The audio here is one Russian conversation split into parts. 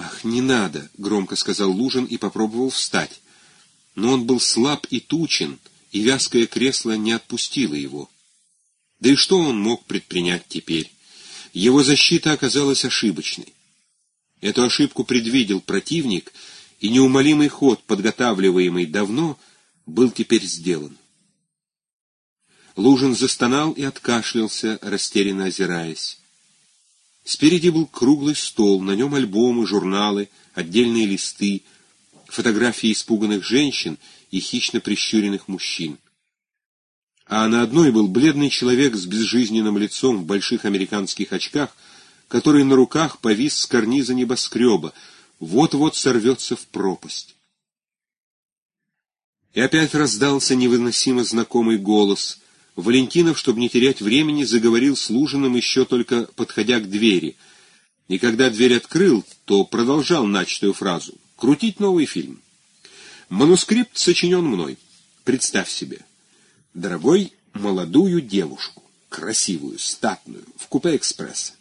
«Ах, не надо!» — громко сказал Лужин и попробовал встать. Но он был слаб и тучен, и вязкое кресло не отпустило его. Да и что он мог предпринять теперь? Его защита оказалась ошибочной. Эту ошибку предвидел противник, и неумолимый ход, подготавливаемый давно, был теперь сделан. Лужин застонал и откашлялся, растерянно озираясь. Спереди был круглый стол, на нем альбомы, журналы, отдельные листы, фотографии испуганных женщин и хищно прищуренных мужчин. А на одной был бледный человек с безжизненным лицом в больших американских очках, который на руках повис с карниза небоскреба, вот-вот сорвется в пропасть. И опять раздался невыносимо знакомый голос — Валентинов, чтобы не терять времени, заговорил с Лужиным еще только подходя к двери. И когда дверь открыл, то продолжал начатую фразу. «Крутить новый фильм. Манускрипт сочинен мной. Представь себе. Дорогой молодую девушку, красивую, статную, в купе экспресса.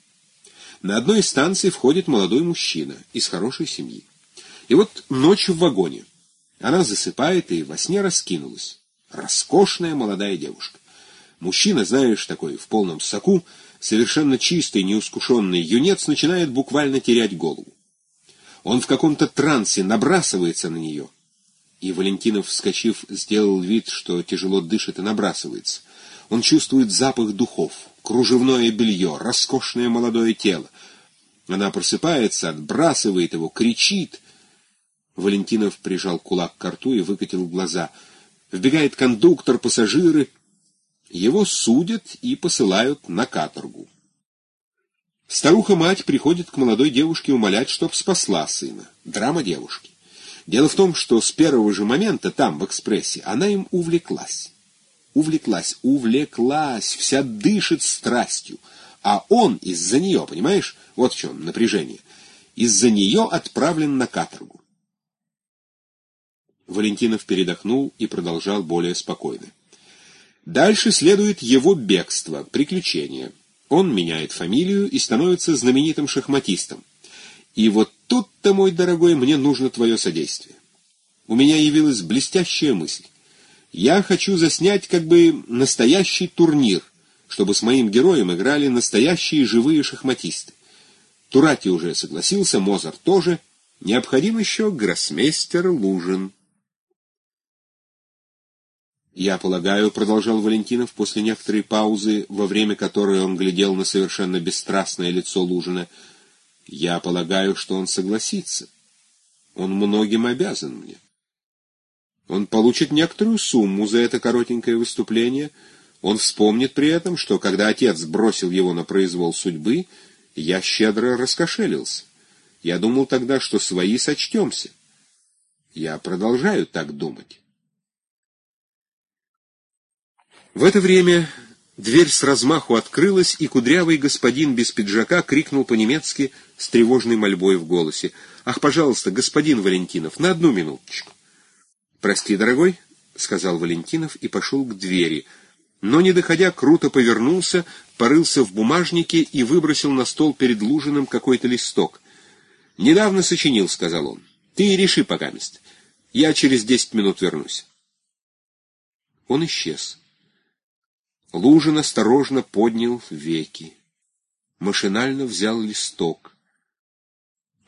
На одной из станций входит молодой мужчина из хорошей семьи. И вот ночью в вагоне. Она засыпает и во сне раскинулась. Роскошная молодая девушка. Мужчина, знаешь, такой в полном соку, совершенно чистый, неускушенный юнец начинает буквально терять голову. Он в каком-то трансе набрасывается на нее. И Валентинов, вскочив, сделал вид, что тяжело дышит и набрасывается. Он чувствует запах духов, кружевное белье, роскошное молодое тело. Она просыпается, отбрасывает его, кричит. Валентинов прижал кулак к рту и выкатил глаза. Вбегает кондуктор, пассажиры — его судят и посылают на каторгу. Старуха-мать приходит к молодой девушке умолять, чтоб спасла сына. Драма девушки. Дело в том, что с первого же момента там, в экспрессе, она им увлеклась. Увлеклась, увлеклась, вся дышит страстью. А он из-за нее, понимаешь, вот в чем напряжение, из-за нее отправлен на каторгу. Валентинов передохнул и продолжал более спокойно. Дальше следует его бегство, приключение. Он меняет фамилию и становится знаменитым шахматистом. И вот тут-то, мой дорогой, мне нужно твое содействие. У меня явилась блестящая мысль. Я хочу заснять как бы настоящий турнир, чтобы с моим героем играли настоящие живые шахматисты. Турати уже согласился, Мозарт тоже. Необходим еще гроссмейстер Лужин. «Я полагаю», — продолжал Валентинов после некоторой паузы, во время которой он глядел на совершенно бесстрастное лицо Лужина, «я полагаю, что он согласится. Он многим обязан мне. Он получит некоторую сумму за это коротенькое выступление. Он вспомнит при этом, что когда отец бросил его на произвол судьбы, я щедро раскошелился. Я думал тогда, что свои сочтемся. Я продолжаю так думать». В это время дверь с размаху открылась, и кудрявый господин без пиджака крикнул по-немецки с тревожной мольбой в голосе. «Ах, пожалуйста, господин Валентинов, на одну минуточку!» «Прости, дорогой», — сказал Валентинов и пошел к двери, но, не доходя, круто повернулся, порылся в бумажнике и выбросил на стол перед Лужиным какой-то листок. «Недавно сочинил», — сказал он. «Ты реши пока мест. Я через десять минут вернусь». Он исчез. Лужин осторожно поднял веки. Машинально взял листок.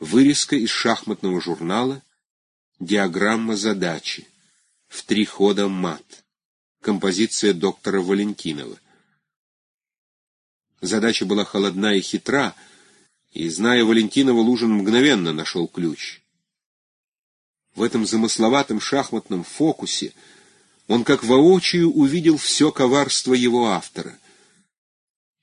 Вырезка из шахматного журнала, диаграмма задачи, в три хода мат, композиция доктора Валентинова. Задача была холодна и хитра, и, зная Валентинова, Лужин мгновенно нашел ключ. В этом замысловатом шахматном фокусе — он как воочию увидел все коварство его автора.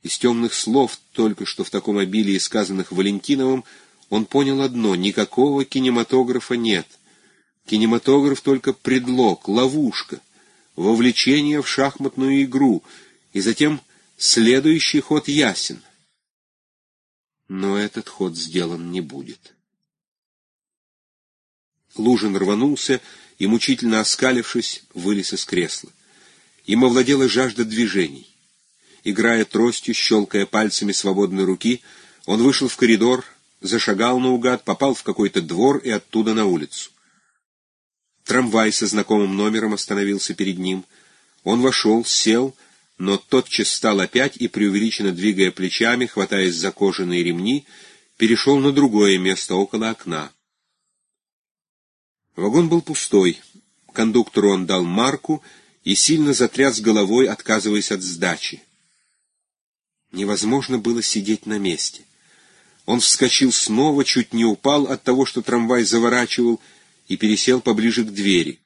Из темных слов, только что в таком обилии сказанных Валентиновым, он понял одно — никакого кинематографа нет. Кинематограф только предлог, ловушка, вовлечение в шахматную игру, и затем следующий ход ясен. Но этот ход сделан не будет. Лужин рванулся и, мучительно оскалившись, вылез из кресла. Им овладела жажда движений. Играя тростью, щелкая пальцами свободной руки, он вышел в коридор, зашагал наугад, попал в какой-то двор и оттуда на улицу. Трамвай со знакомым номером остановился перед ним. Он вошел, сел, но тотчас стал опять и, преувеличенно двигая плечами, хватаясь за кожаные ремни, перешел на другое место около окна. Вагон был пустой. Кондуктору он дал марку и сильно затряс головой, отказываясь от сдачи. Невозможно было сидеть на месте. Он вскочил снова, чуть не упал от того, что трамвай заворачивал, и пересел поближе к двери.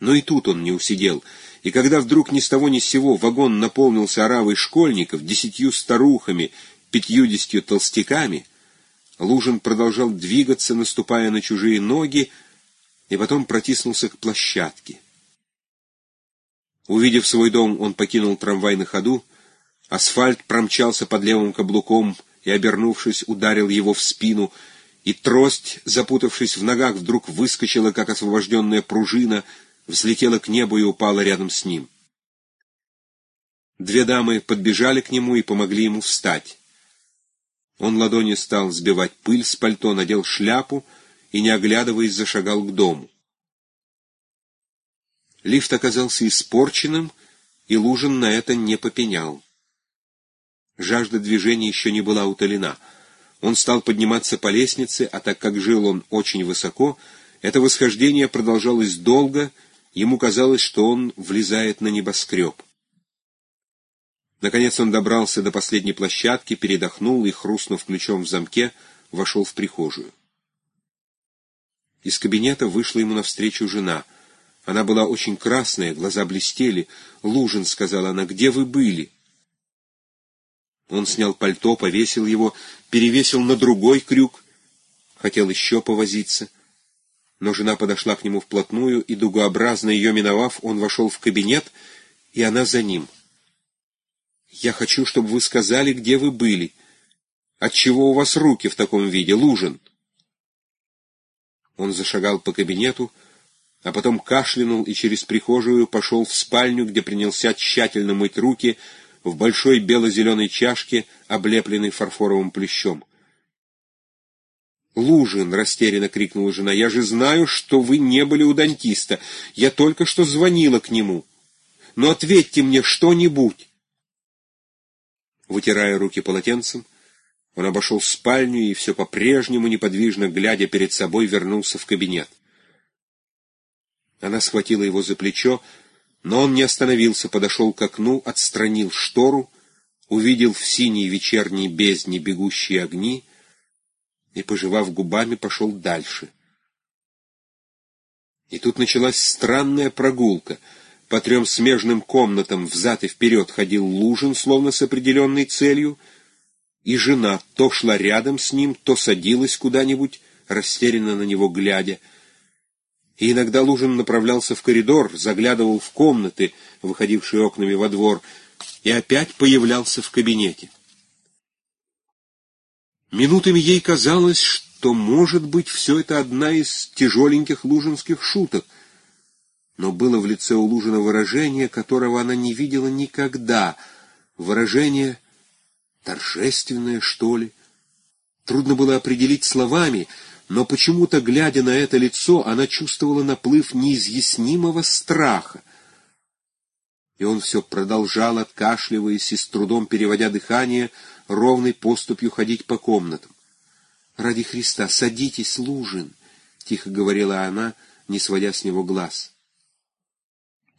Но и тут он не усидел, и когда вдруг ни с того ни с сего вагон наполнился оравой школьников, десятью старухами, пятьюдесятью толстяками, Лужин продолжал двигаться, наступая на чужие ноги, и потом протиснулся к площадке. Увидев свой дом, он покинул трамвай на ходу, асфальт промчался под левым каблуком и, обернувшись, ударил его в спину, и трость, запутавшись в ногах, вдруг выскочила, как освобожденная пружина, взлетела к небу и упала рядом с ним. Две дамы подбежали к нему и помогли ему встать. Он ладонью стал сбивать пыль с пальто, надел шляпу и, не оглядываясь, зашагал к дому. Лифт оказался испорченным, и Лужин на это не попенял. Жажда движения еще не была утолена. Он стал подниматься по лестнице, а так как жил он очень высоко, это восхождение продолжалось долго, ему казалось, что он влезает на небоскреб. Наконец он добрался до последней площадки, передохнул и, хрустнув ключом в замке, вошел в прихожую. Из кабинета вышла ему навстречу жена. Она была очень красная, глаза блестели. «Лужин», — сказала она, — «где вы были?» Он снял пальто, повесил его, перевесил на другой крюк. Хотел еще повозиться. Но жена подошла к нему вплотную, и, дугообразно ее миновав, он вошел в кабинет, и она за ним — я хочу, чтобы вы сказали, где вы были. Отчего у вас руки в таком виде, Лужин?» Он зашагал по кабинету, а потом кашлянул и через прихожую пошел в спальню, где принялся тщательно мыть руки в большой бело-зеленой чашке, облепленной фарфоровым плющом. «Лужин!» — растерянно крикнула жена. «Я же знаю, что вы не были у дантиста. Я только что звонила к нему. Но ответьте мне что-нибудь!» Вытирая руки полотенцем, он обошел спальню и все по-прежнему, неподвижно глядя перед собой, вернулся в кабинет. Она схватила его за плечо, но он не остановился, подошел к окну, отстранил штору, увидел в синей вечерней бездне бегущие огни и, пожевав губами, пошел дальше. И тут началась странная прогулка — по трем смежным комнатам взад и вперед ходил Лужин, словно с определенной целью, и жена то шла рядом с ним, то садилась куда-нибудь, растерянно на него глядя. И иногда Лужин направлялся в коридор, заглядывал в комнаты, выходившие окнами во двор, и опять появлялся в кабинете. Минутами ей казалось, что, может быть, все это одна из тяжеленьких лужинских шуток — но было в лице у Лужина выражение, которого она не видела никогда. Выражение торжественное, что ли. Трудно было определить словами, но почему-то, глядя на это лицо, она чувствовала наплыв неизъяснимого страха. И он все продолжал, откашливаясь и с трудом переводя дыхание, ровной поступью ходить по комнатам. «Ради Христа, садитесь, Лужин!» — тихо говорила она, не сводя с него глаз.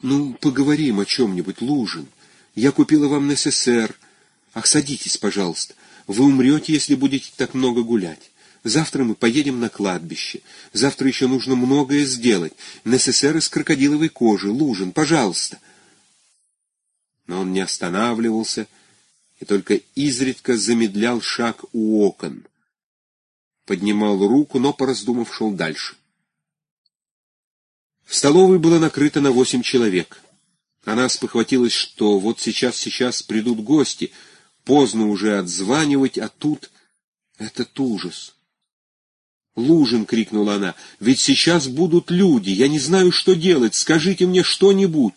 Ну, поговорим о чем-нибудь, Лужин. Я купила вам НССР. Ах, садитесь, пожалуйста. Вы умрете, если будете так много гулять. Завтра мы поедем на кладбище. Завтра еще нужно многое сделать. НССР из крокодиловой кожи. Лужин, пожалуйста. Но он не останавливался и только изредка замедлял шаг у окон. Поднимал руку, но, пораздумав, шел дальше. В столовой было накрыто на восемь человек. Она спохватилась, что вот сейчас-сейчас придут гости, поздно уже отзванивать, а тут этот ужас. «Лужин!» — крикнула она. «Ведь сейчас будут люди, я не знаю, что делать, скажите мне что-нибудь.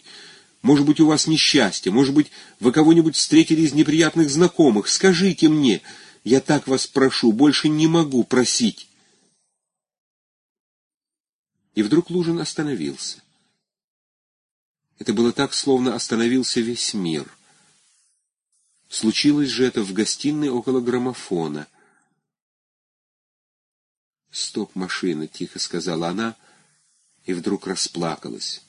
Может быть, у вас несчастье, может быть, вы кого-нибудь встретили из неприятных знакомых, скажите мне. Я так вас прошу, больше не могу просить. И вдруг Лужин остановился. Это было так, словно остановился весь мир. Случилось же это в гостиной около граммофона. «Стоп, машина!» — тихо сказала она, и вдруг расплакалась.